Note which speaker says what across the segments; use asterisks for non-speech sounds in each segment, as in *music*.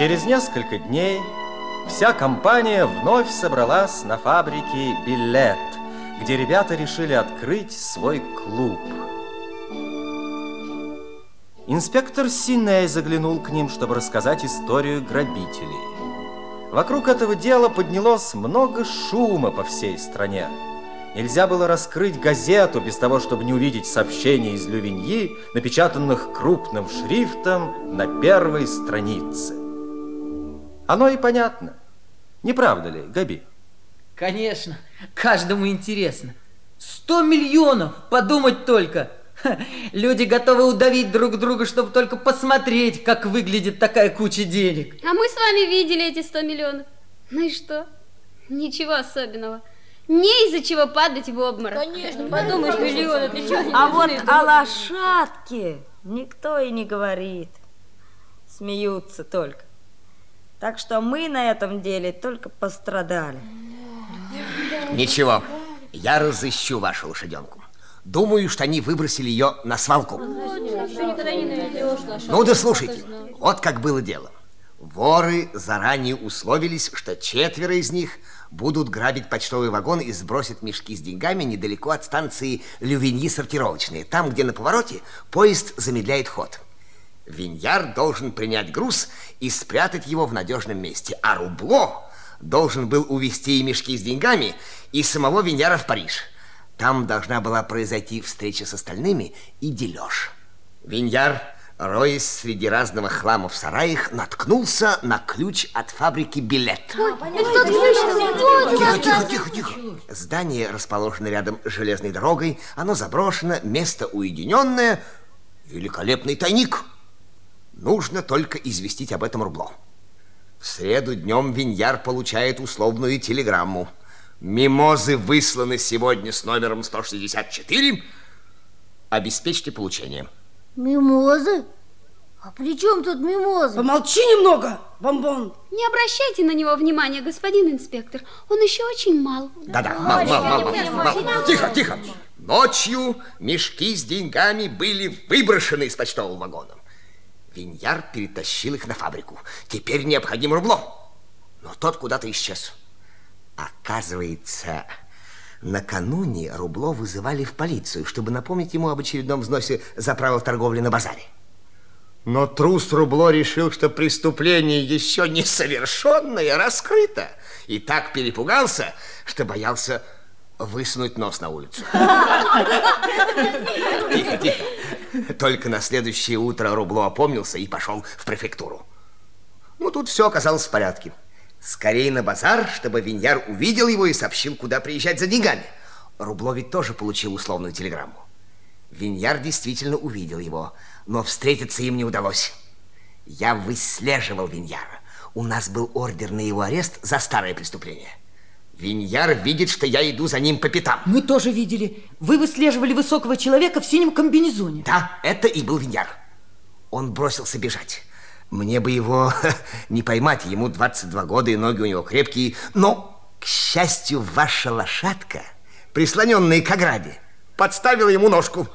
Speaker 1: Через несколько дней вся компания вновь собралась на фабрике «Билет», где ребята решили открыть свой клуб. Инспектор Синей заглянул к ним, чтобы рассказать историю грабителей. Вокруг этого дела поднялось много шума по всей стране. Нельзя было раскрыть газету без того, чтобы не увидеть сообщения из Лювиньи, напечатанных крупным шрифтом на первой странице. Оно и понятно. Не правда ли, Габи?
Speaker 2: Конечно, каждому интересно. Сто миллионов, подумать только. люди готовы удавить друг друга, чтобы только посмотреть, как выглядит такая куча денег.
Speaker 3: А мы с вами видели эти сто миллионов. Ну и что? Ничего особенного. Не из-за чего падать в обморок.
Speaker 4: Конечно, подумаешь, миллион, это что?
Speaker 5: А вот о лошадке никто и не говорит. Смеются только. Так что мы на этом деле только пострадали.
Speaker 6: Ничего, я разыщу вашу лошаденку. Думаю, что они выбросили ее на свалку. Ну да слушайте, вот как было дело. Воры заранее условились, что четверо из них будут грабить почтовый вагон и сбросят мешки с деньгами недалеко от станции Лювиньи сортировочные, там, где на повороте поезд замедляет ход. Виньяр должен принять груз и спрятать его в надежном месте, а Рубло должен был увезти и мешки с деньгами, и самого Виньяра в Париж. Там должна была произойти встреча с остальными и дележ. Виньяр роясь среди разного хлама в сараях, наткнулся на ключ от фабрики «Билет». Тихо, тихо, тихо, тихо. Здание расположено рядом с железной дорогой, оно заброшено, место уединенное, великолепный тайник. Нужно только известить об этом Рубло. В среду днем Виньяр получает условную телеграмму. Мимозы высланы сегодня с номером 164. Обеспечьте получение.
Speaker 4: Мимозы? А при чем тут мимозы?
Speaker 7: Помолчи немного, бомбон.
Speaker 3: Не обращайте на него внимания, господин инспектор. Он еще очень мал.
Speaker 6: Да-да, мал, мал, мал, мал, мал. Тихо, тихо. Ночью мешки с деньгами были выброшены из почтового вагона. Виньяр перетащил их на фабрику. Теперь необходим рубло. Но тот куда-то исчез. Оказывается, Накануне Рубло вызывали в полицию, чтобы напомнить ему об очередном взносе за право торговли на базаре. Но трус Рубло решил, что преступление еще не совершенное раскрыто. И так перепугался, что боялся высунуть нос на улицу. *laughs* Тихо, тихо. Только на следующее утро Рубло опомнился и пошел в префектуру. Ну, тут все оказалось в порядке. Скорее на базар, чтобы Виньяр увидел его и сообщил, куда приезжать за деньгами. Рубло ведь тоже получил условную телеграмму. Виньяр действительно увидел его, но встретиться им не удалось. Я выслеживал Виньяра. У нас был ордер на его арест за старое преступление. Виньяр видит, что я иду за ним по пятам.
Speaker 2: Мы тоже видели. Вы выслеживали высокого человека в синем комбинезоне.
Speaker 6: Да, это и был Виньяр. Он бросился бежать. Мне бы его *laughs* не поймать, ему 22 года и ноги у него крепкие. Но, к счастью, ваша лошадка, прислоненная к ограде, подставила ему ножку.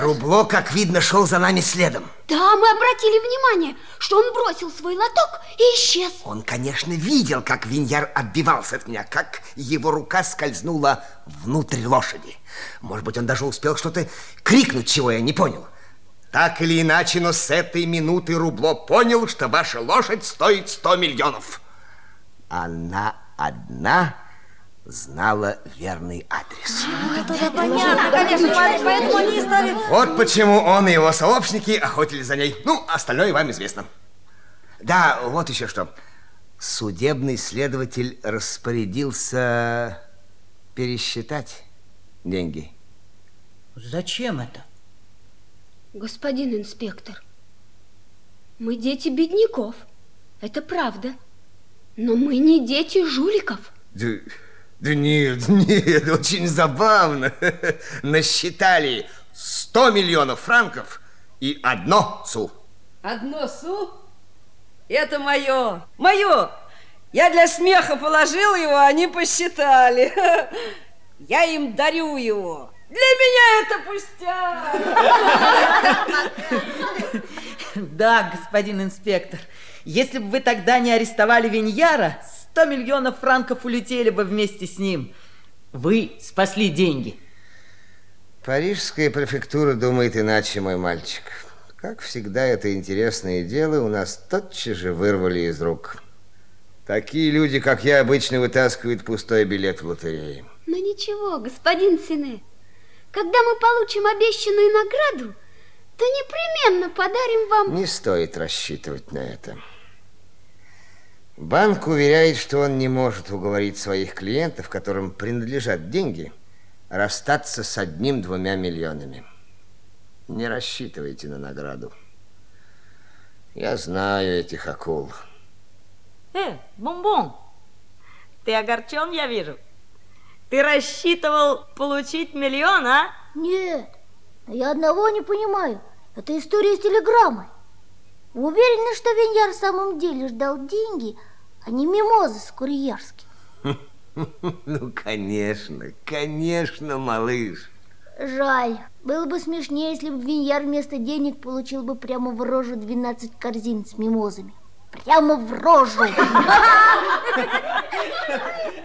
Speaker 6: Рубло, как видно, шел за нами следом.
Speaker 3: Да, мы обратили внимание, что он бросил свой лоток и исчез.
Speaker 6: Он, конечно, видел, как Виньяр отбивался от меня, как его рука скользнула внутрь лошади. Может быть, он даже успел что-то крикнуть, чего я не понял. Так или иначе, но с этой минуты Рубло понял, что ваша лошадь стоит 100 миллионов. Она одна знала верный адрес. Вот почему он и его сообщники охотились за ней. Ну, остальное вам известно. Да, вот еще что. Судебный следователь распорядился пересчитать деньги.
Speaker 2: Зачем это?
Speaker 3: Господин инспектор, мы дети бедняков. Это правда. Но мы не дети жуликов.
Speaker 6: Да, да нет, *laughs* нет, очень забавно. *laughs* Насчитали 100 миллионов франков и одно су.
Speaker 7: Одно су? Это мое, мое. Я для смеха положил его, они посчитали. *laughs* Я им дарю его. Для меня это пустяк.
Speaker 2: Да, господин инспектор, если бы вы тогда не арестовали Виньяра, 100 миллионов франков улетели бы вместе с ним. Вы спасли деньги.
Speaker 6: Парижская префектура думает иначе, мой мальчик. Как всегда, это интересное дело у нас тотчас же вырвали из рук. Такие люди, как я, обычно вытаскивают пустой билет в лотерее.
Speaker 3: Но ничего, господин Сине, когда мы получим обещанную награду, то непременно подарим вам...
Speaker 6: Не стоит рассчитывать на это. Банк уверяет, что он не может уговорить своих клиентов, которым принадлежат деньги, расстаться с одним-двумя миллионами. Не рассчитывайте на награду. Я знаю этих акул.
Speaker 5: Э, Бомбон, ты огорчен, я вижу. Ты рассчитывал получить миллион, а?
Speaker 4: Нет, я одного не понимаю. Это история с телеграммой. Вы уверены, что Виньяр в самом деле ждал деньги, а не мимозы с курьерским? *laughs*
Speaker 6: Ну, конечно, конечно, малыш.
Speaker 4: Жаль. Было бы смешнее, если бы Виньяр вместо денег получил бы прямо в рожу 12 корзин с мимозами. Прямо в рожу. *laughs*